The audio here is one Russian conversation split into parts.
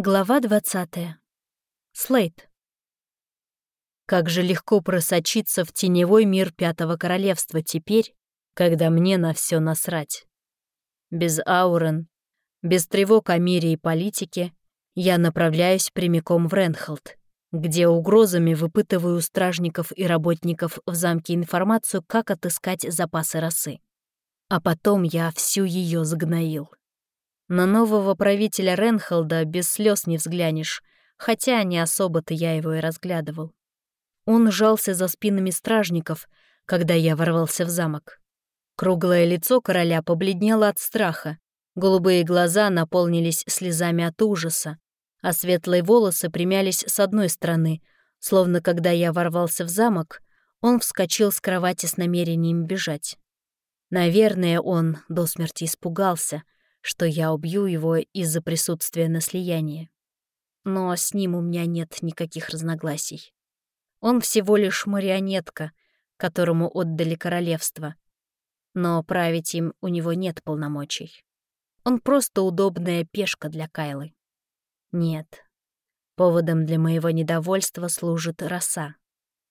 Глава 20. Слейт. Как же легко просочиться в теневой мир Пятого Королевства теперь, когда мне на все насрать. Без Аурен, без тревог о мире и политике, я направляюсь прямиком в Ренхолд, где угрозами выпытываю стражников и работников в замке информацию, как отыскать запасы росы. А потом я всю ее загноил. На нового правителя Ренхолда без слез не взглянешь, хотя не особо-то я его и разглядывал. Он жался за спинами стражников, когда я ворвался в замок. Круглое лицо короля побледнело от страха, голубые глаза наполнились слезами от ужаса, а светлые волосы примялись с одной стороны, словно когда я ворвался в замок, он вскочил с кровати с намерением бежать. Наверное, он до смерти испугался — что я убью его из-за присутствия на слиянии. Но с ним у меня нет никаких разногласий. Он всего лишь марионетка, которому отдали королевство. Но править им у него нет полномочий. Он просто удобная пешка для Кайлы. Нет. Поводом для моего недовольства служит роса.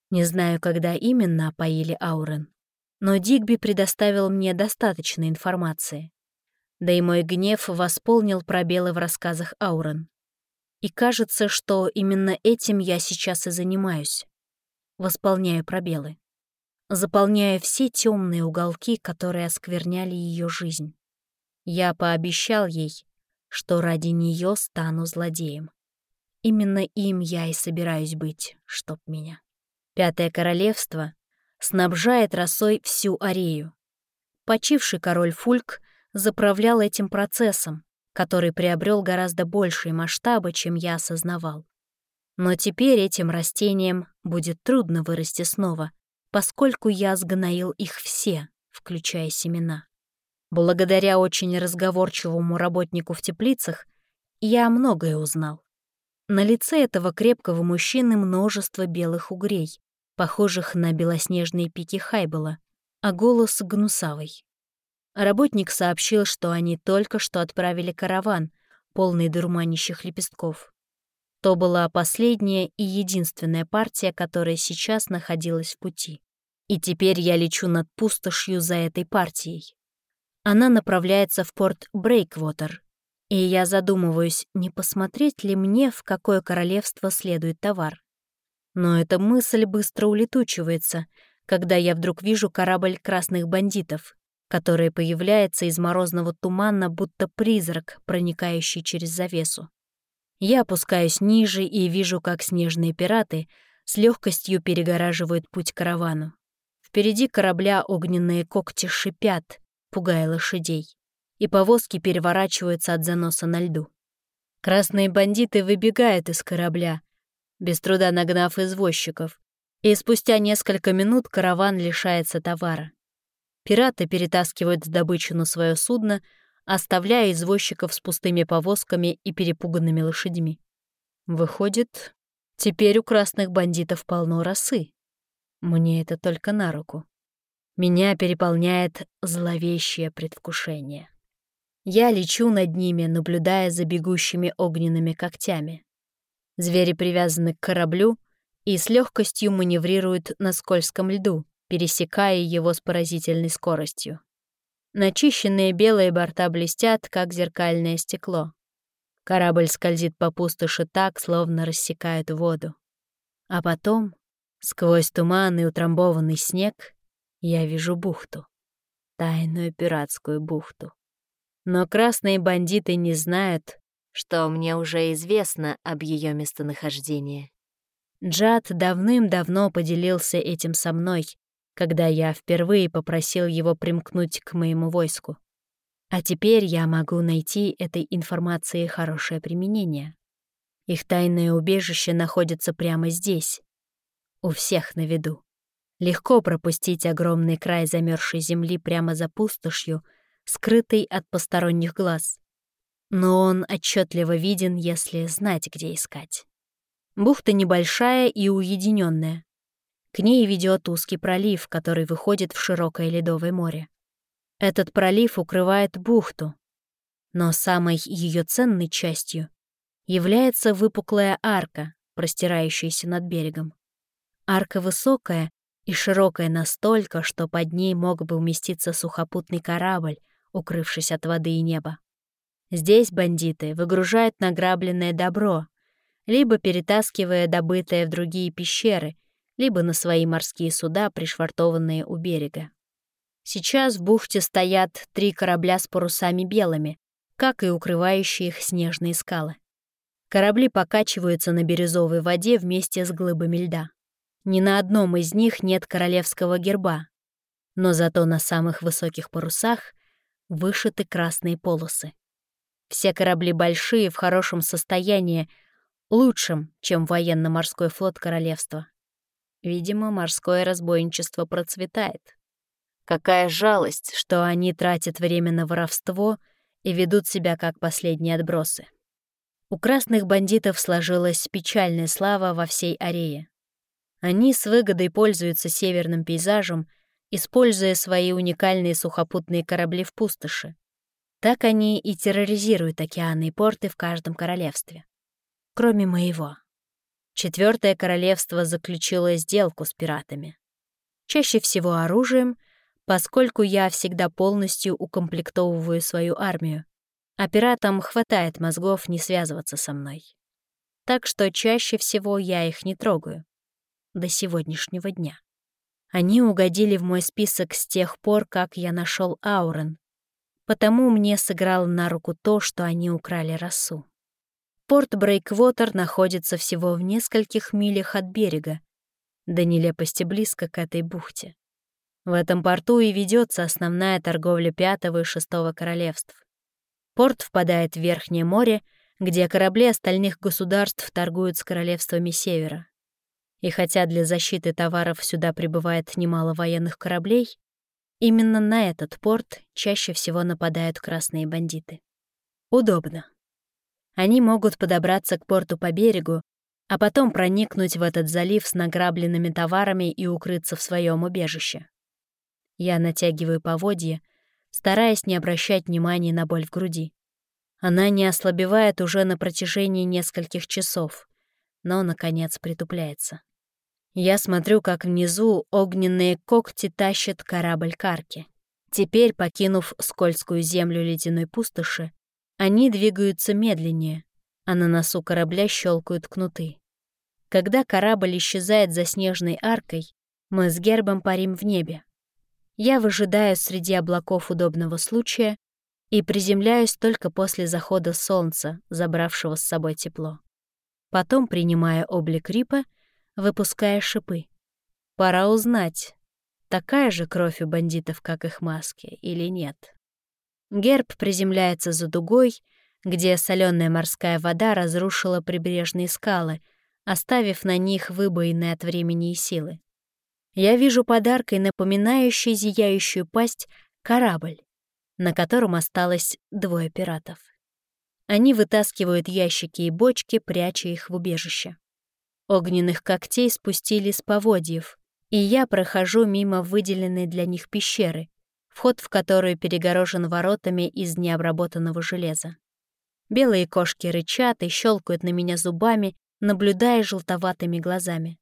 Не знаю, когда именно опоили Аурен, но Дигби предоставил мне достаточно информации. Да и мой гнев восполнил пробелы в рассказах Аурен. И кажется, что именно этим я сейчас и занимаюсь. Восполняю пробелы. Заполняю все темные уголки, которые оскверняли ее жизнь. Я пообещал ей, что ради нее стану злодеем. Именно им я и собираюсь быть, чтоб меня. Пятое королевство снабжает росой всю Арею. Почивший король Фульк заправлял этим процессом, который приобрел гораздо большие масштабы, чем я осознавал. Но теперь этим растениям будет трудно вырасти снова, поскольку я сгноил их все, включая семена. Благодаря очень разговорчивому работнику в теплицах я многое узнал. На лице этого крепкого мужчины множество белых угрей, похожих на белоснежные пики Хайбела, а голос гнусавый. Работник сообщил, что они только что отправили караван, полный дурманящих лепестков. То была последняя и единственная партия, которая сейчас находилась в пути. И теперь я лечу над пустошью за этой партией. Она направляется в порт Брейквотер, и я задумываюсь, не посмотреть ли мне, в какое королевство следует товар. Но эта мысль быстро улетучивается, когда я вдруг вижу корабль красных бандитов, которое появляется из морозного тумана, будто призрак, проникающий через завесу. Я опускаюсь ниже и вижу, как снежные пираты с легкостью перегораживают путь каравану. Впереди корабля огненные когти шипят, пугая лошадей, и повозки переворачиваются от заноса на льду. Красные бандиты выбегают из корабля, без труда нагнав извозчиков, и спустя несколько минут караван лишается товара. Пираты перетаскивают добычу на свое судно, оставляя извозчиков с пустыми повозками и перепуганными лошадьми. Выходит, теперь у красных бандитов полно росы. Мне это только на руку. Меня переполняет зловещее предвкушение. Я лечу над ними, наблюдая за бегущими огненными когтями. Звери привязаны к кораблю и с легкостью маневрируют на скользком льду, пересекая его с поразительной скоростью. Начищенные белые борта блестят, как зеркальное стекло. Корабль скользит по пустоши так, словно рассекает воду. А потом, сквозь туман и утрамбованный снег, я вижу бухту. Тайную пиратскую бухту. Но красные бандиты не знают, что мне уже известно об ее местонахождении. Джад давным-давно поделился этим со мной, когда я впервые попросил его примкнуть к моему войску. А теперь я могу найти этой информации хорошее применение. Их тайное убежище находится прямо здесь. У всех на виду. Легко пропустить огромный край замерзшей земли прямо за пустошью, скрытый от посторонних глаз. Но он отчетливо виден, если знать, где искать. Бухта небольшая и уединенная. К ней ведет узкий пролив, который выходит в широкое ледовое море. Этот пролив укрывает бухту, но самой ее ценной частью является выпуклая арка, простирающаяся над берегом. Арка высокая и широкая настолько, что под ней мог бы уместиться сухопутный корабль, укрывшись от воды и неба. Здесь бандиты выгружают награбленное добро, либо перетаскивая добытое в другие пещеры, либо на свои морские суда, пришвартованные у берега. Сейчас в бухте стоят три корабля с парусами белыми, как и укрывающие их снежные скалы. Корабли покачиваются на бирюзовой воде вместе с глыбами льда. Ни на одном из них нет королевского герба, но зато на самых высоких парусах вышиты красные полосы. Все корабли большие, в хорошем состоянии, лучшим, чем военно-морской флот королевства. Видимо, морское разбойничество процветает. Какая жалость, что они тратят время на воровство и ведут себя как последние отбросы. У красных бандитов сложилась печальная слава во всей Арее. Они с выгодой пользуются северным пейзажем, используя свои уникальные сухопутные корабли в пустоши. Так они и терроризируют океаны и порты в каждом королевстве. Кроме моего. Четвертое королевство заключило сделку с пиратами. Чаще всего оружием, поскольку я всегда полностью укомплектовываю свою армию, а пиратам хватает мозгов не связываться со мной. Так что чаще всего я их не трогаю. До сегодняшнего дня. Они угодили в мой список с тех пор, как я нашел Аурен, потому мне сыграло на руку то, что они украли росу. Порт Брейквотер находится всего в нескольких милях от берега, до нелепости близко к этой бухте. В этом порту и ведется основная торговля Пятого и Шестого королевств. Порт впадает в Верхнее море, где корабли остальных государств торгуют с королевствами Севера. И хотя для защиты товаров сюда прибывает немало военных кораблей, Именно на этот порт чаще всего нападают красные бандиты. Удобно. Они могут подобраться к порту по берегу, а потом проникнуть в этот залив с награбленными товарами и укрыться в своем убежище. Я натягиваю поводья, стараясь не обращать внимания на боль в груди. Она не ослабевает уже на протяжении нескольких часов, но, наконец, притупляется. Я смотрю, как внизу огненные когти тащат корабль Карки. Теперь, покинув скользкую землю ледяной пустоши, они двигаются медленнее, а на носу корабля щелкают кнуты. Когда корабль исчезает за снежной аркой, мы с гербом парим в небе. Я выжидаю среди облаков удобного случая и приземляюсь только после захода солнца, забравшего с собой тепло. Потом, принимая облик Рипа, выпуская шипы. Пора узнать, такая же кровь у бандитов, как их маски, или нет. Герб приземляется за дугой, где соленая морская вода разрушила прибрежные скалы, оставив на них выбоины от времени и силы. Я вижу подаркой, напоминающий зияющую пасть, корабль, на котором осталось двое пиратов. Они вытаскивают ящики и бочки, пряча их в убежище. Огненных когтей спустили с поводьев, и я прохожу мимо выделенной для них пещеры, вход в которую перегорожен воротами из необработанного железа. Белые кошки рычат и щелкают на меня зубами, наблюдая желтоватыми глазами.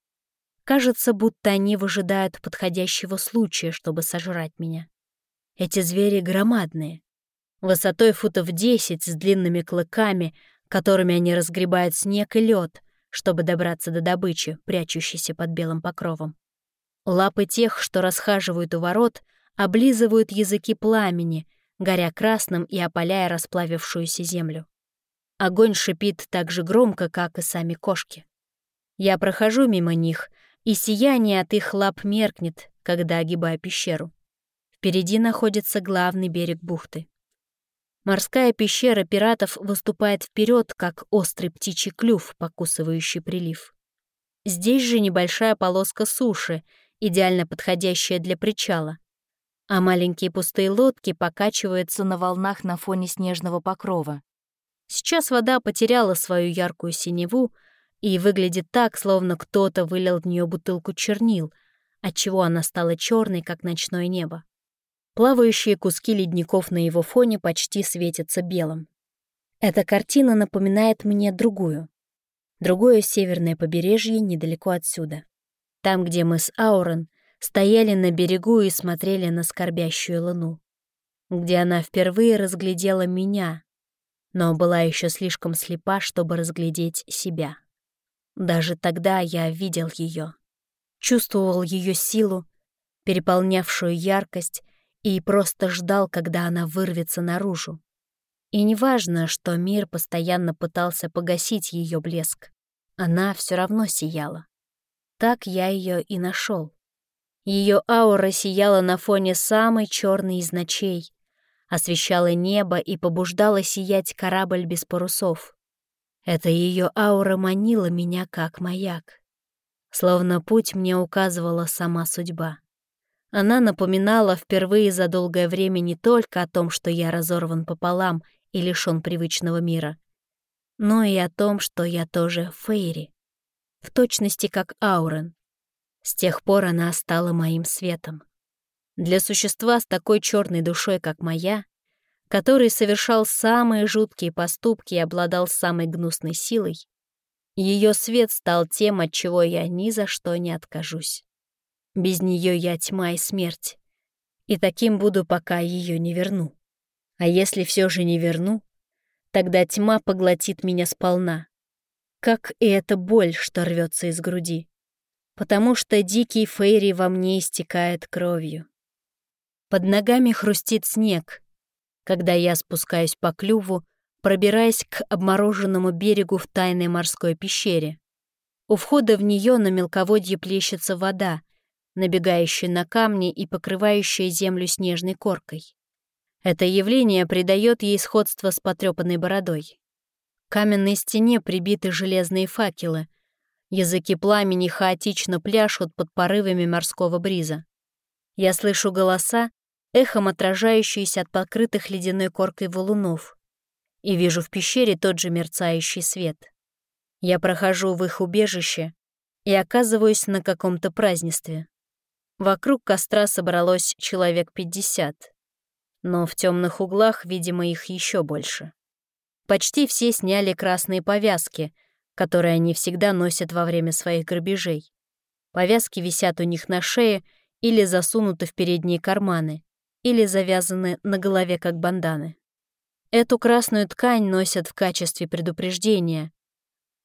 Кажется, будто они выжидают подходящего случая, чтобы сожрать меня. Эти звери громадные. Высотой футов десять с длинными клыками, которыми они разгребают снег и лед, чтобы добраться до добычи, прячущейся под белым покровом. Лапы тех, что расхаживают у ворот, облизывают языки пламени, горя красным и опаляя расплавившуюся землю. Огонь шипит так же громко, как и сами кошки. Я прохожу мимо них, и сияние от их лап меркнет, когда огибаю пещеру. Впереди находится главный берег бухты. Морская пещера пиратов выступает вперед, как острый птичий клюв, покусывающий прилив. Здесь же небольшая полоска суши, идеально подходящая для причала, а маленькие пустые лодки покачиваются на волнах на фоне снежного покрова. Сейчас вода потеряла свою яркую синеву и выглядит так, словно кто-то вылил в нее бутылку чернил, отчего она стала черной, как ночное небо. Плавающие куски ледников на его фоне почти светятся белым. Эта картина напоминает мне другую. Другое северное побережье недалеко отсюда. Там, где мы с Аурен стояли на берегу и смотрели на скорбящую луну. Где она впервые разглядела меня, но была еще слишком слепа, чтобы разглядеть себя. Даже тогда я видел ее, чувствовал ее силу, переполнявшую яркость, и просто ждал, когда она вырвется наружу. И неважно, что мир постоянно пытался погасить ее блеск, она все равно сияла. Так я ее и нашел. Ее аура сияла на фоне самой черной из ночей, освещала небо и побуждала сиять корабль без парусов. Это ее аура манила меня как маяк. Словно путь мне указывала сама судьба. Она напоминала впервые за долгое время не только о том, что я разорван пополам и лишён привычного мира, но и о том, что я тоже Фейри, в точности как Аурен. С тех пор она стала моим светом. Для существа с такой черной душой, как моя, который совершал самые жуткие поступки и обладал самой гнусной силой, ее свет стал тем, от чего я ни за что не откажусь. Без нее я тьма и смерть. И таким буду, пока ее не верну. А если все же не верну, тогда тьма поглотит меня сполна. Как и эта боль, что рвется из груди. Потому что дикий фейри во мне истекает кровью. Под ногами хрустит снег, когда я спускаюсь по клюву, пробираясь к обмороженному берегу в тайной морской пещере. У входа в нее на мелководье плещется вода, набегающая на камни и покрывающая землю снежной коркой. Это явление придает ей сходство с потрепанной бородой. К каменной стене прибиты железные факелы. Языки пламени хаотично пляшут под порывами морского бриза. Я слышу голоса, эхом отражающиеся от покрытых ледяной коркой валунов, и вижу в пещере тот же мерцающий свет. Я прохожу в их убежище и оказываюсь на каком-то празднестве. Вокруг костра собралось человек пятьдесят, но в темных углах, видимо, их еще больше. Почти все сняли красные повязки, которые они всегда носят во время своих грабежей. Повязки висят у них на шее или засунуты в передние карманы, или завязаны на голове как банданы. Эту красную ткань носят в качестве предупреждения.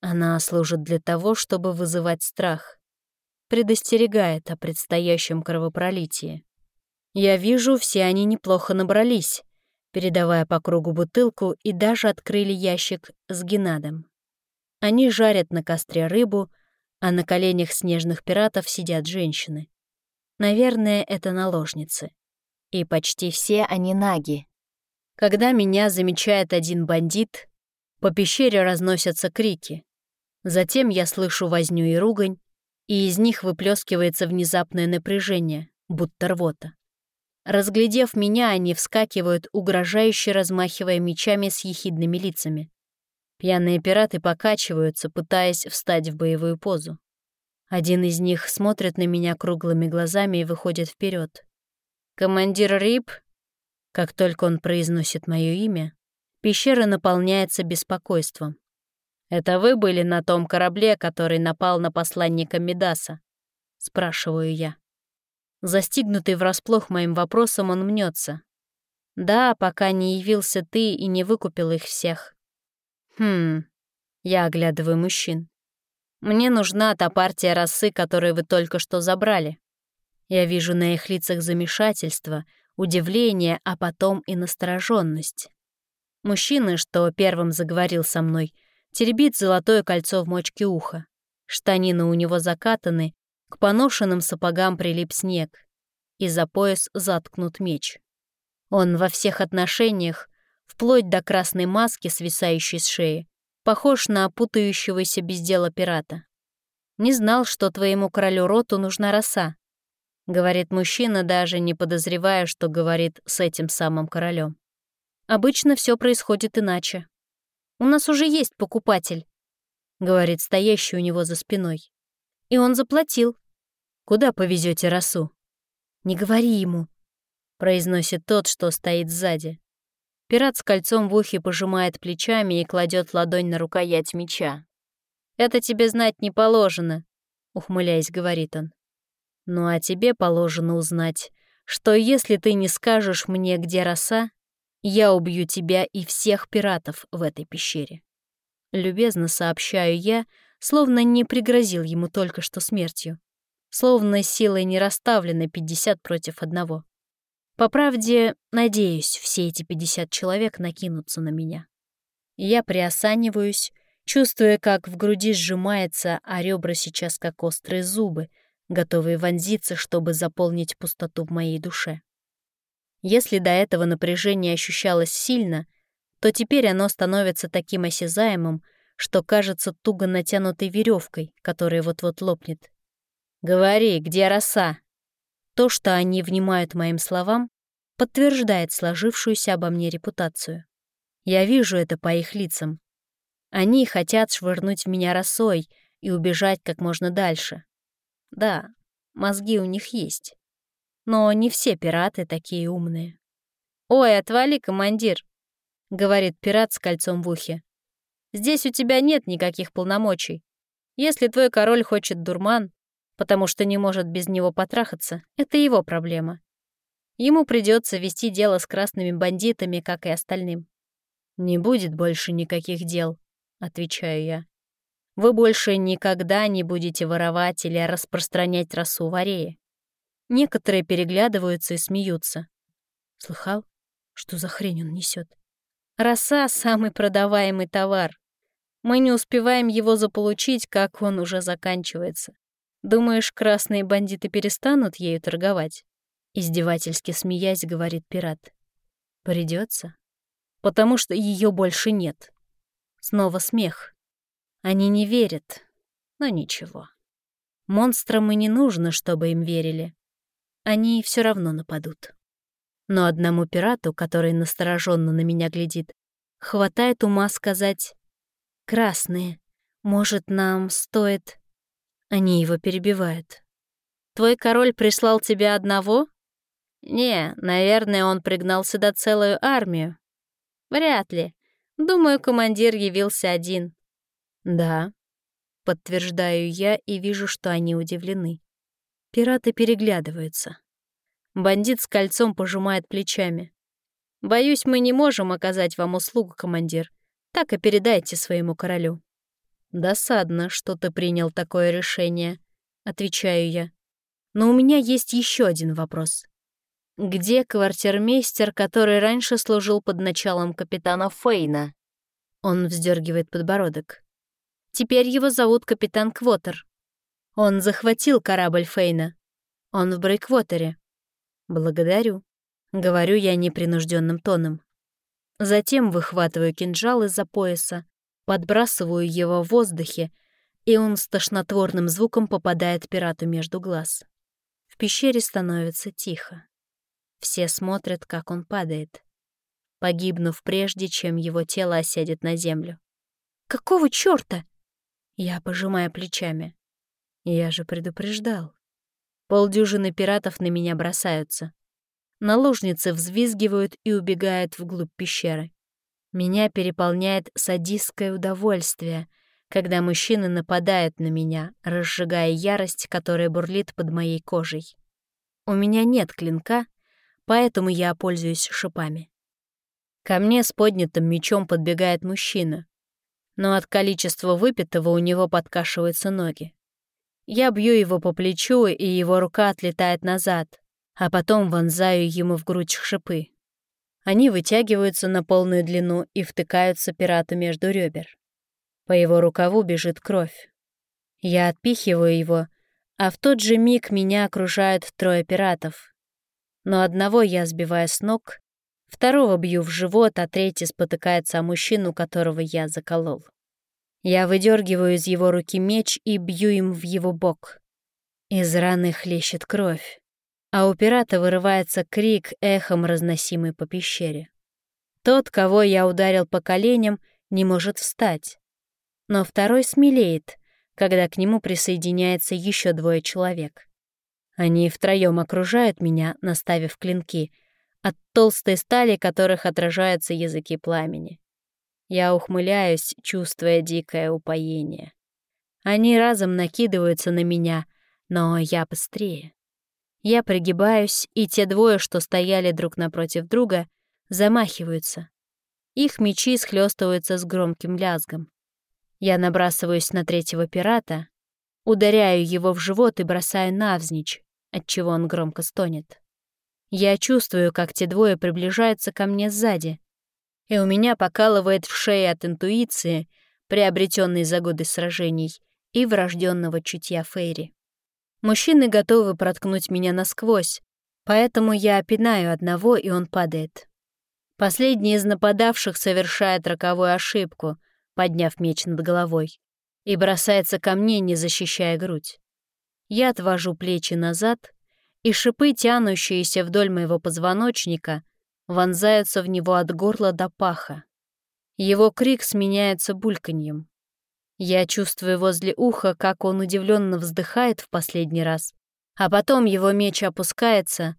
Она служит для того, чтобы вызывать страх предостерегает о предстоящем кровопролитии. Я вижу, все они неплохо набрались, передавая по кругу бутылку и даже открыли ящик с генадом. Они жарят на костре рыбу, а на коленях снежных пиратов сидят женщины. Наверное, это наложницы. И почти все они наги. Когда меня замечает один бандит, по пещере разносятся крики. Затем я слышу возню и ругань, и из них выплескивается внезапное напряжение, будто рвота. Разглядев меня, они вскакивают, угрожающе размахивая мечами с ехидными лицами. Пьяные пираты покачиваются, пытаясь встать в боевую позу. Один из них смотрит на меня круглыми глазами и выходит вперед. «Командир Рип?» Как только он произносит мое имя, пещера наполняется беспокойством. «Это вы были на том корабле, который напал на посланника Медаса?» — спрашиваю я. Застигнутый врасплох моим вопросом, он мнется. «Да, пока не явился ты и не выкупил их всех». «Хм...» — я оглядываю мужчин. «Мне нужна та партия росы, которую вы только что забрали». Я вижу на их лицах замешательство, удивление, а потом и настороженность. Мужчина, что первым заговорил со мной — теребит золотое кольцо в мочке уха. Штанины у него закатаны, к поношенным сапогам прилип снег, и за пояс заткнут меч. Он во всех отношениях, вплоть до красной маски, свисающей с шеи, похож на опутающегося без дела пирата. «Не знал, что твоему королю роту нужна роса», — говорит мужчина, даже не подозревая, что говорит с этим самым королем. «Обычно все происходит иначе». У нас уже есть покупатель», — говорит стоящий у него за спиной. «И он заплатил. Куда повезете росу?» «Не говори ему», — произносит тот, что стоит сзади. Пират с кольцом в ухе пожимает плечами и кладет ладонь на рукоять меча. «Это тебе знать не положено», — ухмыляясь, говорит он. «Ну а тебе положено узнать, что если ты не скажешь мне, где роса, я убью тебя и всех пиратов в этой пещере». Любезно сообщаю я, словно не пригрозил ему только что смертью. Словно силой не расставлены 50 против одного. По правде, надеюсь, все эти 50 человек накинутся на меня. Я приосаниваюсь, чувствуя, как в груди сжимается, а ребра сейчас как острые зубы, готовые вонзиться, чтобы заполнить пустоту в моей душе. Если до этого напряжение ощущалось сильно, то теперь оно становится таким осязаемым, что кажется туго натянутой веревкой, которая вот-вот лопнет. «Говори, где роса?» То, что они внимают моим словам, подтверждает сложившуюся обо мне репутацию. Я вижу это по их лицам. Они хотят швырнуть в меня росой и убежать как можно дальше. Да, мозги у них есть. Но не все пираты такие умные. «Ой, отвали, командир!» — говорит пират с кольцом в ухе. Здесь у тебя нет никаких полномочий. Если твой король хочет дурман, потому что не может без него потрахаться, это его проблема. Ему придется вести дело с красными бандитами, как и остальным. «Не будет больше никаких дел», — отвечаю я. «Вы больше никогда не будете воровать или распространять расу в Арее». Некоторые переглядываются и смеются. Слыхал? Что за хрень он несет? Роса — самый продаваемый товар. Мы не успеваем его заполучить, как он уже заканчивается. Думаешь, красные бандиты перестанут ею торговать? Издевательски смеясь, говорит пират. Придется, потому что ее больше нет. Снова смех. Они не верят, но ничего. Монстрам и не нужно, чтобы им верили. Они все равно нападут. Но одному пирату, который настороженно на меня глядит, хватает ума сказать красные. Может, нам стоит...» Они его перебивают. «Твой король прислал тебя одного?» «Не, наверное, он пригнал сюда целую армию». «Вряд ли. Думаю, командир явился один». «Да», — подтверждаю я и вижу, что они удивлены. Пираты переглядываются. Бандит с кольцом пожимает плечами. «Боюсь, мы не можем оказать вам услугу, командир. Так и передайте своему королю». «Досадно, что ты принял такое решение», — отвечаю я. «Но у меня есть еще один вопрос. Где квартирмейстер, который раньше служил под началом капитана Фейна?» Он вздергивает подбородок. «Теперь его зовут капитан Квотер. Он захватил корабль Фейна. Он в Брейквотере. Благодарю», — говорю я непринужденным тоном. Затем выхватываю кинжал из-за пояса, подбрасываю его в воздухе, и он с тошнотворным звуком попадает пирату между глаз. В пещере становится тихо. Все смотрят, как он падает, погибнув прежде, чем его тело осядет на землю. «Какого чёрта?» Я пожимаю плечами. Я же предупреждал. Полдюжины пиратов на меня бросаются. Наложницы взвизгивают и убегают вглубь пещеры. Меня переполняет садистское удовольствие, когда мужчины нападают на меня, разжигая ярость, которая бурлит под моей кожей. У меня нет клинка, поэтому я пользуюсь шипами. Ко мне с поднятым мечом подбегает мужчина, но от количества выпитого у него подкашиваются ноги. Я бью его по плечу, и его рука отлетает назад, а потом вонзаю ему в грудь шипы. Они вытягиваются на полную длину и втыкаются пирату между ребер. По его рукаву бежит кровь. Я отпихиваю его, а в тот же миг меня окружают трое пиратов. Но одного я сбиваю с ног, второго бью в живот, а третий спотыкается о мужчину, которого я заколол. Я выдергиваю из его руки меч и бью им в его бок. Из раны хлещет кровь а у пирата вырывается крик, эхом разносимый по пещере. Тот, кого я ударил по коленям, не может встать. Но второй смелеет, когда к нему присоединяется еще двое человек. Они втроем окружают меня, наставив клинки, от толстой стали которых отражаются языки пламени. Я ухмыляюсь, чувствуя дикое упоение. Они разом накидываются на меня, но я быстрее. Я пригибаюсь, и те двое, что стояли друг напротив друга, замахиваются. Их мечи схлестываются с громким лязгом. Я набрасываюсь на третьего пирата, ударяю его в живот и бросаю навзничь, отчего он громко стонет. Я чувствую, как те двое приближаются ко мне сзади, и у меня покалывает в шее от интуиции, приобретенной за годы сражений, и врожденного чутья Фейри. Мужчины готовы проткнуть меня насквозь, поэтому я опинаю одного, и он падает. Последний из нападавших совершает роковую ошибку, подняв меч над головой, и бросается ко мне, не защищая грудь. Я отвожу плечи назад, и шипы, тянущиеся вдоль моего позвоночника, вонзаются в него от горла до паха. Его крик сменяется бульканьем. Я чувствую возле уха, как он удивленно вздыхает в последний раз, а потом его меч опускается,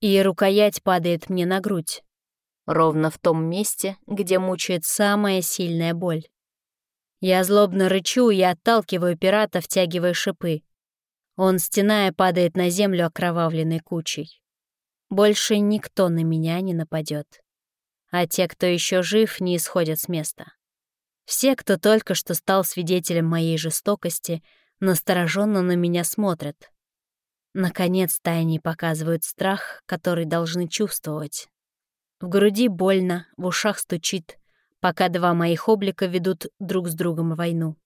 и рукоять падает мне на грудь. Ровно в том месте, где мучает самая сильная боль. Я злобно рычу и отталкиваю пирата, втягивая шипы. Он, стеная, падает на землю окровавленной кучей. Больше никто на меня не нападет. А те, кто еще жив, не исходят с места. Все, кто только что стал свидетелем моей жестокости, настороженно на меня смотрят. Наконец-то они показывают страх, который должны чувствовать. В груди больно, в ушах стучит, пока два моих облика ведут друг с другом войну.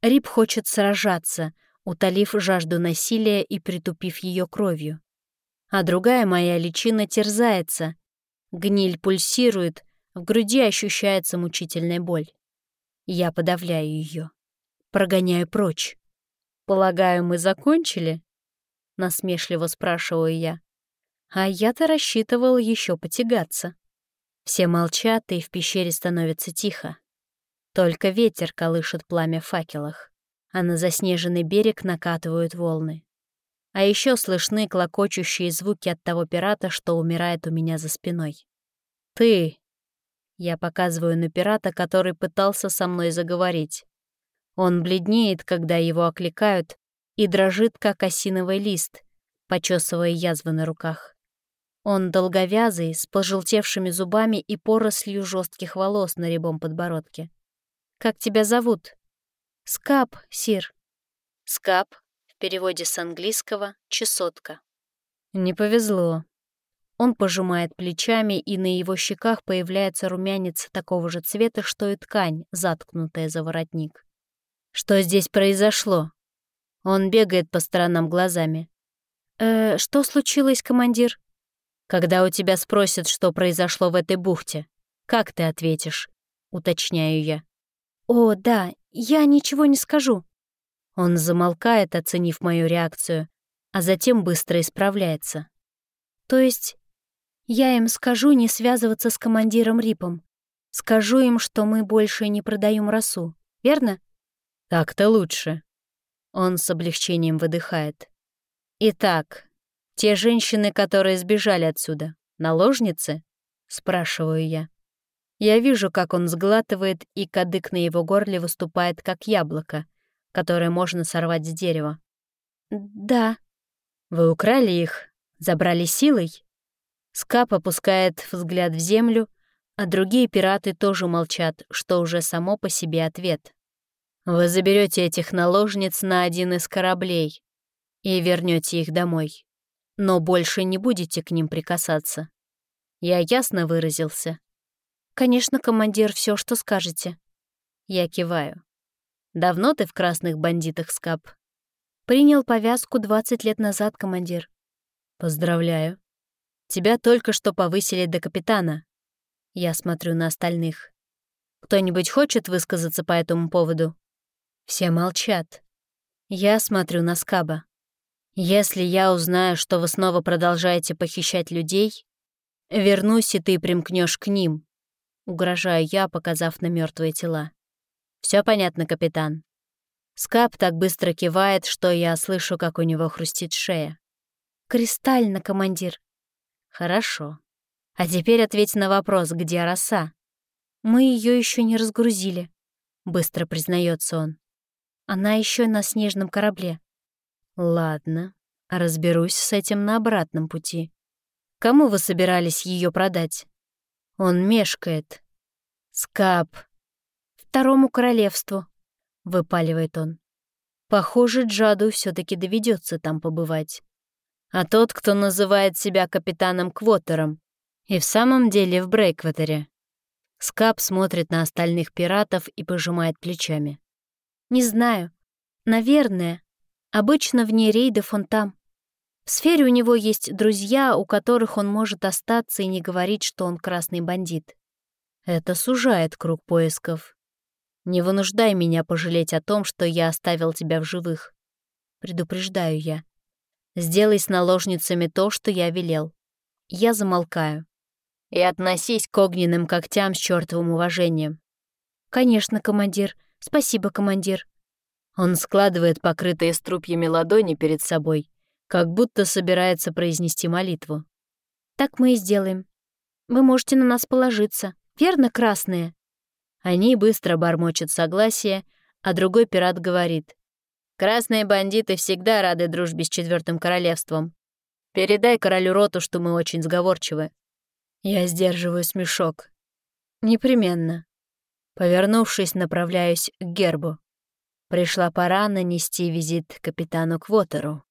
Рип хочет сражаться, утолив жажду насилия и притупив ее кровью. А другая моя личина терзается, гниль пульсирует, в груди ощущается мучительная боль. Я подавляю ее, прогоняю прочь. «Полагаю, мы закончили?» — насмешливо спрашиваю я. А я-то рассчитывал еще потягаться. Все молчат, и в пещере становится тихо. Только ветер колышет пламя в факелах, а на заснеженный берег накатывают волны. А еще слышны клокочущие звуки от того пирата, что умирает у меня за спиной. «Ты!» Я показываю на пирата, который пытался со мной заговорить. Он бледнеет, когда его окликают, и дрожит, как осиновый лист, почесывая язвы на руках. Он долговязый, с пожелтевшими зубами и порослью жестких волос на рябом подбородке. «Как тебя зовут?» «Скап, сир». «Скап» в переводе с английского «чесотка». «Не повезло», он пожимает плечами, и на его щеках появляется румянец такого же цвета, что и ткань, заткнутая за воротник. «Что здесь произошло?» Он бегает по сторонам глазами. «Э, что случилось, командир?» «Когда у тебя спросят, что произошло в этой бухте, как ты ответишь?» — уточняю я. «О, да, я ничего не скажу». Он замолкает, оценив мою реакцию, а затем быстро исправляется. «То есть я им скажу не связываться с командиром Рипом. Скажу им, что мы больше не продаем росу, верно? Так-то лучше. Он с облегчением выдыхает. Итак, те женщины, которые сбежали отсюда, наложницы? Спрашиваю я. Я вижу, как он сглатывает, и кадык на его горле выступает, как яблоко, которое можно сорвать с дерева. «Да». «Вы украли их? Забрали силой?» Скап опускает взгляд в землю, а другие пираты тоже молчат, что уже само по себе ответ. Вы заберете этих наложниц на один из кораблей и вернете их домой, но больше не будете к ним прикасаться. Я ясно выразился. Конечно, командир, все, что скажете. Я киваю. Давно ты в красных бандитах, Скап? Принял повязку 20 лет назад, командир. Поздравляю. Тебя только что повысили до капитана. Я смотрю на остальных. Кто-нибудь хочет высказаться по этому поводу? Все молчат. Я смотрю на Скаба. Если я узнаю, что вы снова продолжаете похищать людей, вернусь, и ты примкнешь к ним. Угрожаю я, показав на мертвые тела. Все понятно, капитан. Скаб так быстро кивает, что я слышу, как у него хрустит шея. «Кристально, командир», Хорошо. А теперь ответь на вопрос, где роса? Мы ее еще не разгрузили, быстро признается он. Она еще на снежном корабле. Ладно, разберусь с этим на обратном пути. Кому вы собирались ее продать? Он мешкает. Скап. Второму королевству, выпаливает он. Похоже, Джаду все таки доведется там побывать. А тот, кто называет себя капитаном Квотером, и в самом деле в Брейквотере. Скап смотрит на остальных пиратов и пожимает плечами. «Не знаю. Наверное. Обычно вне рейдов он там. В сфере у него есть друзья, у которых он может остаться и не говорить, что он красный бандит. Это сужает круг поисков. Не вынуждай меня пожалеть о том, что я оставил тебя в живых. Предупреждаю я. Сделай с наложницами то, что я велел. Я замолкаю и относись к огненным когтям с чертовым уважением. Конечно, командир. Спасибо, командир. Он складывает покрытые струпьями ладони перед собой, как будто собирается произнести молитву. Так мы и сделаем. Вы можете на нас положиться. Верно, красные? Они быстро бормочут согласие, а другой пират говорит. «Красные бандиты всегда рады дружбе с Четвертым Королевством. Передай королю Роту, что мы очень сговорчивы». Я сдерживаю смешок. Непременно. Повернувшись, направляюсь к гербу. Пришла пора нанести визит капитану Квотеру.